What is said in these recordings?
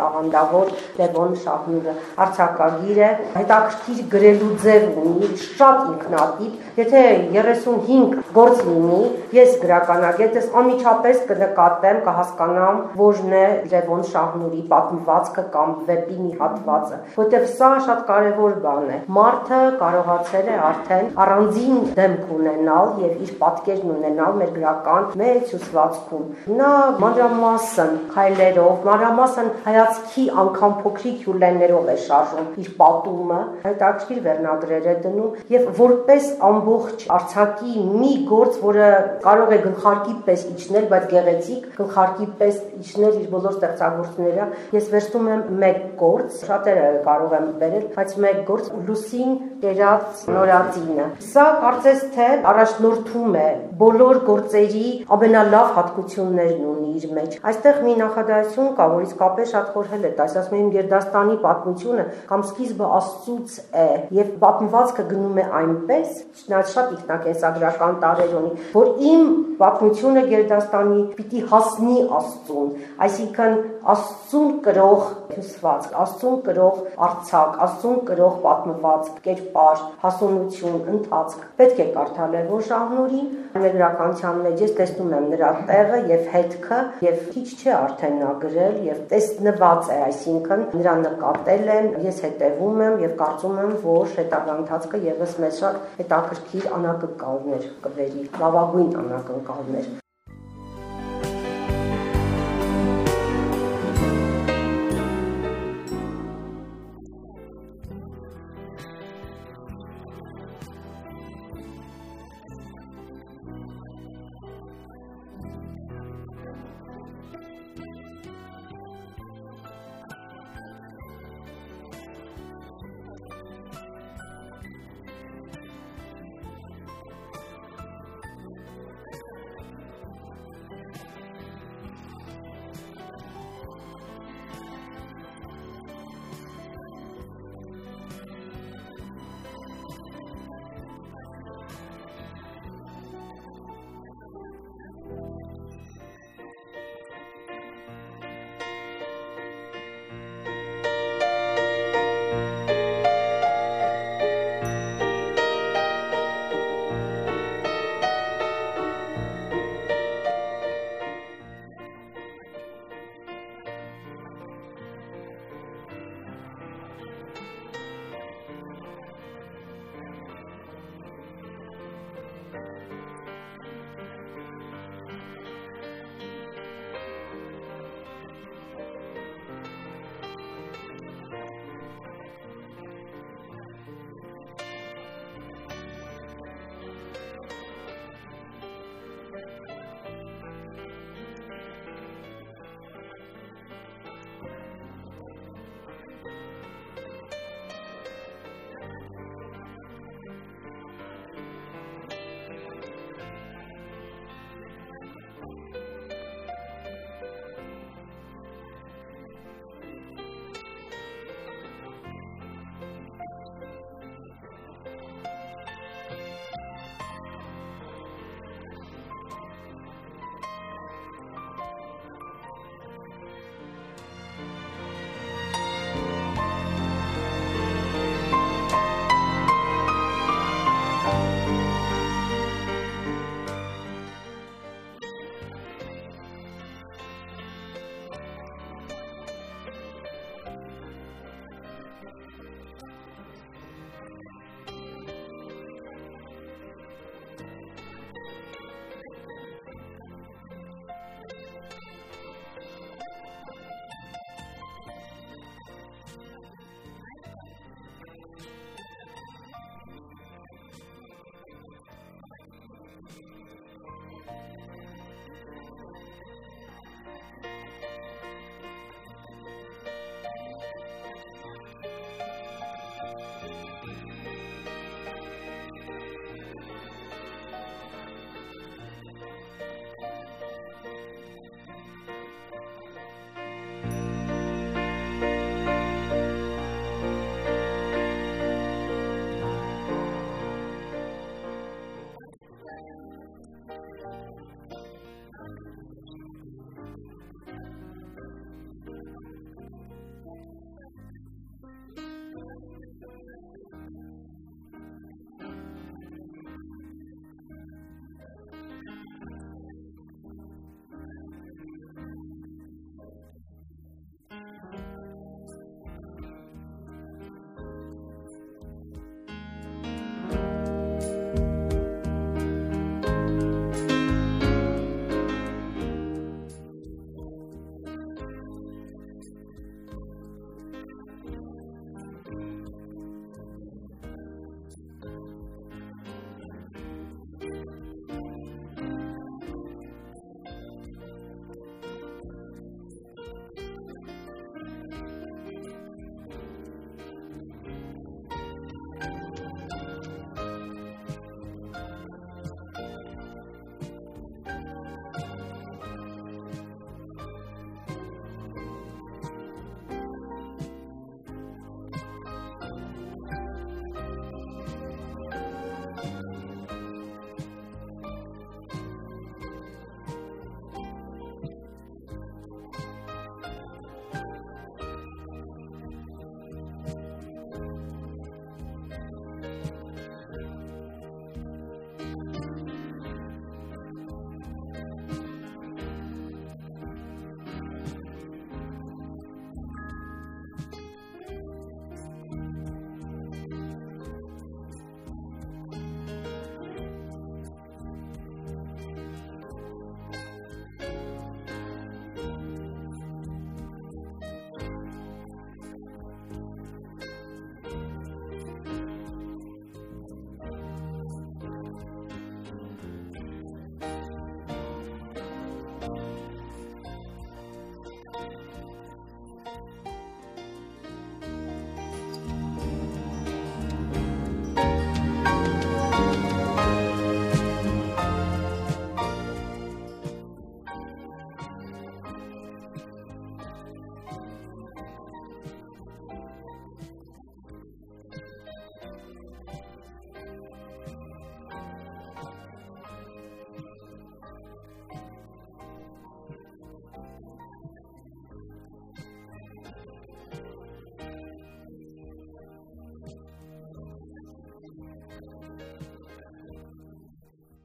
տաղանդավոր Լևոն Շահնուրը արցակագիր է, հետաքրքիր գրելու ձև ունի, շատ ինքնատիպ, եթե 35 գործ լինի, ես գրականագետս անմիջապես կնկատեմ, կհասկանամ, որն է Լևոն Շահնուրի պատմվածքը կամ վեպի մի հատվածը, որտեղ սա շատ կարևոր բան է։ Մարդը կարողացել է արդեն առանձին դեմք ունենալ եւ իր պատկերն ունենալ մեր գրական մեծ հյուսվածքում։ Նա մանրամասն քայլերով, մանրամասն հայացքի անգամ փոքրիկ հյուլեններով է շարժում իր պատումը, հետաքրքիր վերնագրեր է դնում եւ որպես ամբողջ արցակի մի գործ, որը կարող է գլխարկի պես իջնել, բայց գեղեցիկ գլխարկի պես իջնել իր բոլոր ստեղծագործները, ես վերցնում եմ մեկ գործ, շատերը կարող եմ բերել, բայց մեկ գործ լուսին կերած նորածինը։ Սա կարծես թե առաջնորդում է բոլոր գործերի ամենալավ հատկություններն ունի իր մեջ։ Այստեղ մի նախադասություն կա, որ իսկապես շատ խորհել է, այս ասում եմ Գերդաստանի պատմությունը կամ սկիզբը Աստծուց է եւ պատմվածքը գնում է այնպես, նա շատ ինքնակենսագրական տարեր ունի, որ իմ պատմությունը Գերդաստանի պիտի հասնի Աստծուն, այսինքն Աստծուն կրող հյուսվածք, Աստծուն կրող արցակ, Աստծուն կրող պատմվածք, կերպար, հասունություն, ընթացք։ Պետք է կարդալ Լևոն Շահնուրին, մեր գրականության մեջ ես տեսնում եմ նրա տեղը եւ հետքը եւ քիչ չէ արդեն նա գրել եւ տեսնված է, այսինքն նրա նկատել են, ես հետևում եմ եւ կարծում եմ, որ հետագա ընթացքը եւս մեծ շատ հետաքրքիր անակնկալներ կվերի, լավագույն անակնկալներ։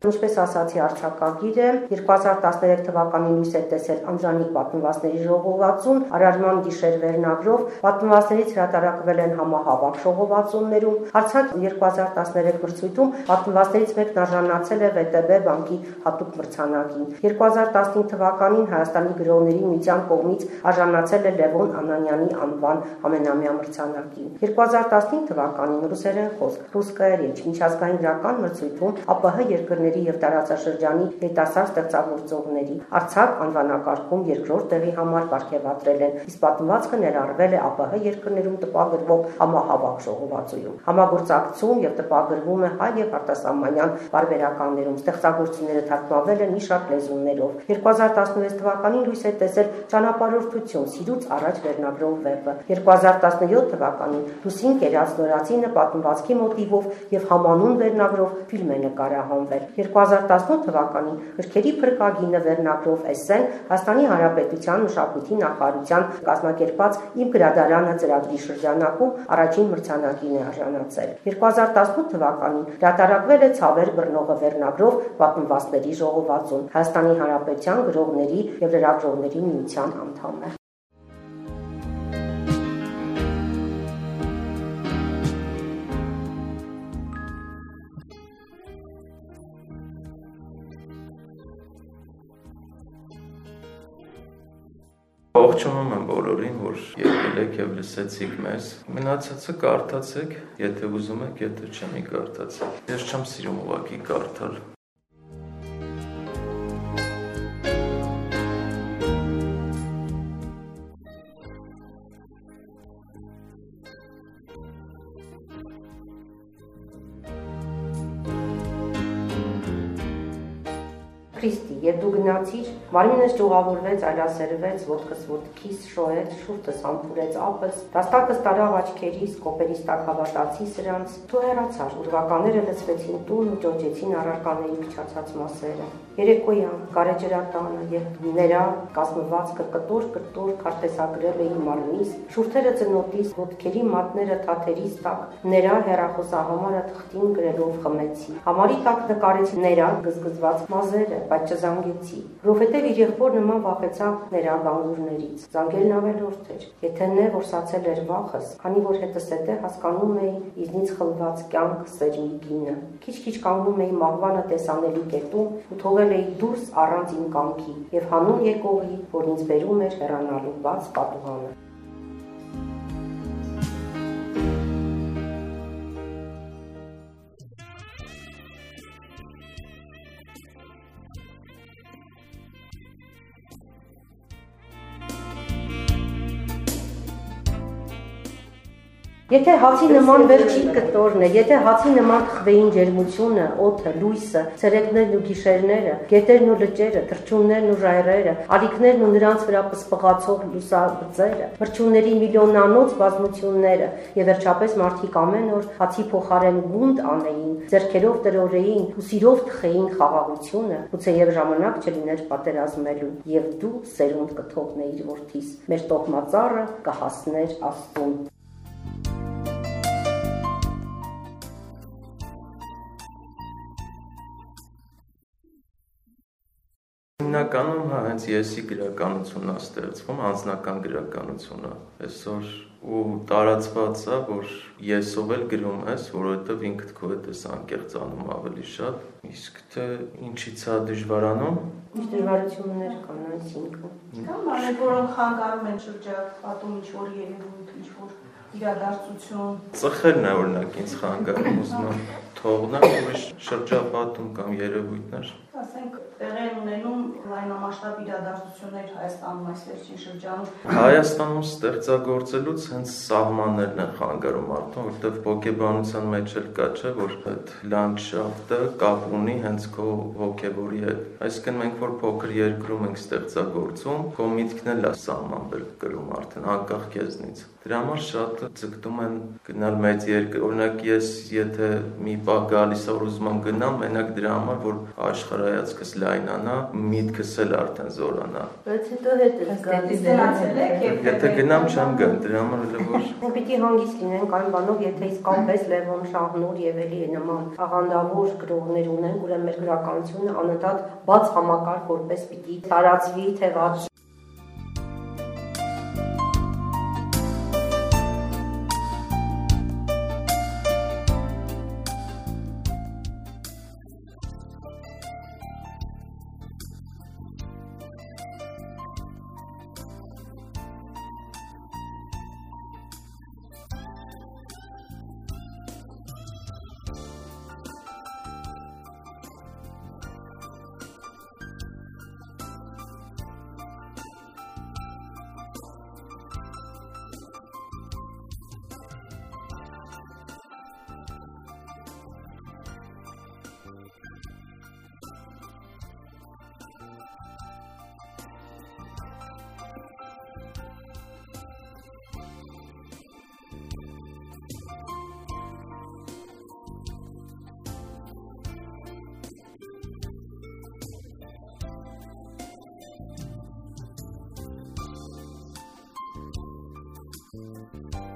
Ինչպես ասացի արցակագիրը 2013 թվականին լույս է տեսել Անջանիկ պատմվածների ժողովածուն, Արարման գիշեր վերնագրով պատմվածներից հրատարակվել են համահավաք ժողովածուններում։ Արցակ 2013 մրցույթում պատմվածներից մեկն արժանացել է ՎՏԲ բանկի հատուկ մրցանակին։ 2015 թվականին Հայաստանի գրողների միության կողմից արժանացել է Լևոն Անանյանի անվան ամենամյա մրցանակին։ 2015 թվականին ռուսերեն խոսք ռուսկայեր միջազգային գրական մրցույթում ԱՊՀ երկրների երկրների եւ տարածաշրջանի հետասար ստեղծագործողների Արցախ անվանակարգում երկրորդ տեղի համար ապարգևատրել են, իսկ պատմվածքը ներառվել է ԱՊՀ երկրներում տպագրվող համահավաք ժողովածուում։ Համագործակցում եւ տպագրվում է հայ եւ արտասահմանյան բարբերականներում։ Ստեղծագործությունները թարգմանվել են մի շարք լեզուներով։ 2016 թվականին լույս է տեսել ճանապարհորդություն սիրուց առաջ վերնագրով վեպը։ 2017 թվականին Լուսին Կերած նորացինը պատմվածքի մոտիվով եւ համանուն վերնագրով ֆիլմ է նկարահանվել։ 2018 թվականին գրքերի փրկագինը վերնագրով էսսեն Հայաստանի Հանրապետության մշակույթի նախարարության կազմակերպած Իմ գրադարանը ծրագրի շրջանակում առաջին մրցանակին է արժանացել։ 2018 թվականին հրատարակվել է Ցավեր բռնողը վերնագրով պատմվածքների ժողովածուն Հայաստանի Հանրապետության գրողների եւ լրագրողների միության անդամ է։ Ողջունում եմ բոլորին, որ եկել եք եւ լսեցիք մեզ։ Մնացածը կարդացեք, եթե ուզում եք, եթե չեմ կարդացեք։ Ես չեմ սիրում ուղակի կարդալ։ Քրիստի, եւ դու գնացիր, մարմինս ճյուղավորվեց, այլասերվեց, ոտքս ոտքիս շոյեց, շուրտս ամփուրեց ափս, դաստակս տարավ աչքերիս, կոպերիս տակ հավատացի սրանց, դու հեռացար, ուրվականները լցվեցին տուն ու ճոճեցին առարկաների փչացած մասերը։ Երեկոյան կարեջրատանը եւ ները կազմվածքը կտոր կտոր քարտեզագրել էին մարմնիս, շուրթերը ծնոտիս, ոտքերի մատները թաթերից տակ, ները հերախոսահամարը թղթին գրելով խմեցի։ Համարի տակ նկարեցի ները գզգզված մազերը, բայց չզանգեցի, որովհետև իր եղբոր նման վախեցավ նրա բանգուրներից։ Զանգելն ավելորդ էր։ Եթե նե որ սացել էր վախս, քանի որ հետս հետը հասկանում էի իզնից խլված կյանք սերմի գինը։ Քիչ-քիչ կանգնում էի մահվանը տեսանելի կետում ու թողել էի դուրս առանց իմ կամքի եւ հանուն եկողի, որ ինձ բերում էր հեռանալու բաց պատուհանը։ Եթե հացի նման վերջին կտորն է, եթե հացի նման թխվեին ջերմությունը, օդը, լույսը, ցերեկներն ու գիշերները, գետերն ու լճերը, թրջուններն ու ժայռերը, ալիքներն ու նրանց վրա պսպղացող լուսաբծերը, մրջունների միլիոնանոց բազմությունները եւ վերջապես մարդիկ ամեն օր հացի փոխարեն գունդ անեին, зерքերով տրորեին, ու սիրով թխեին խաղաղությունը, ուծե եւ ժամանակ չլիներ պատերազմելու եւ դու սերունդ կթողնեիր որթիս, մեր տոհմածառը կհասներ աստուն Հիմնականում հա հենց եսի գրականությունն է ստեղծվում, անձնական գրականությունը։ Այսօր ու տարածված է, որ եսով էլ գրում ես, որովհետև ինքդ քո հետ ես անկեղծանում ավելի շատ, իսկ թե ինչից է դժվարանում։ Ինչ դժվարություններ կան այսինքն։ Կան բաներ, որոնք խանգարում են շրջապատում ինչ-որ երևույթ, ինչ-որ իրադարձություն։ Ծխերն է օրինակ ինձ խանգարում, ուզում եմ թողնեմ ուրիշ շրջապատում կամ երևույթներ են ունենում լայնամասշտաբ իրադարձություններ Հայաստանում այս վերջին շրջանում։ Հայաստանում ստեղծագործելուց հենց սահմաններն են խանգարում մարդուն, որտեղ ոգեբանության մեջ էլ կա, չէ, որ այդ լանդշաֆտը կապ ունի հենց քո հոգեվորի հետ։ Այսինքն մենք որ փոքր երկրում ենք ստեղծագործում, քո միտքն էլ է սահմանվել կրում արդեն անկախ քեզնից։ Դրա համար շատ ձգտում են գնալ մեծ երկր։ Օրինակ ես եթե մի բա գալիս որ ուզում գնամ, մենակ դրա համար որ աշխարհայացքս լայ կլայնանա, միտքս էլ արդեն զորանա։ Բայց հետո հետ է գալիս Գնացել եք եւ Եթե գնամ չեմ գան, դրա համար էլ որ Մենք պիտի հանգիստ լինենք այն բանով, եթե իսկապես Լևոն Շահնուր եւ էլի նման աղանդավոր գրողներ ունենք, ուրեմն մեր գրականությունը անընդհատ բաց համակարգ որպես պիտի տարածվի, թևած うん。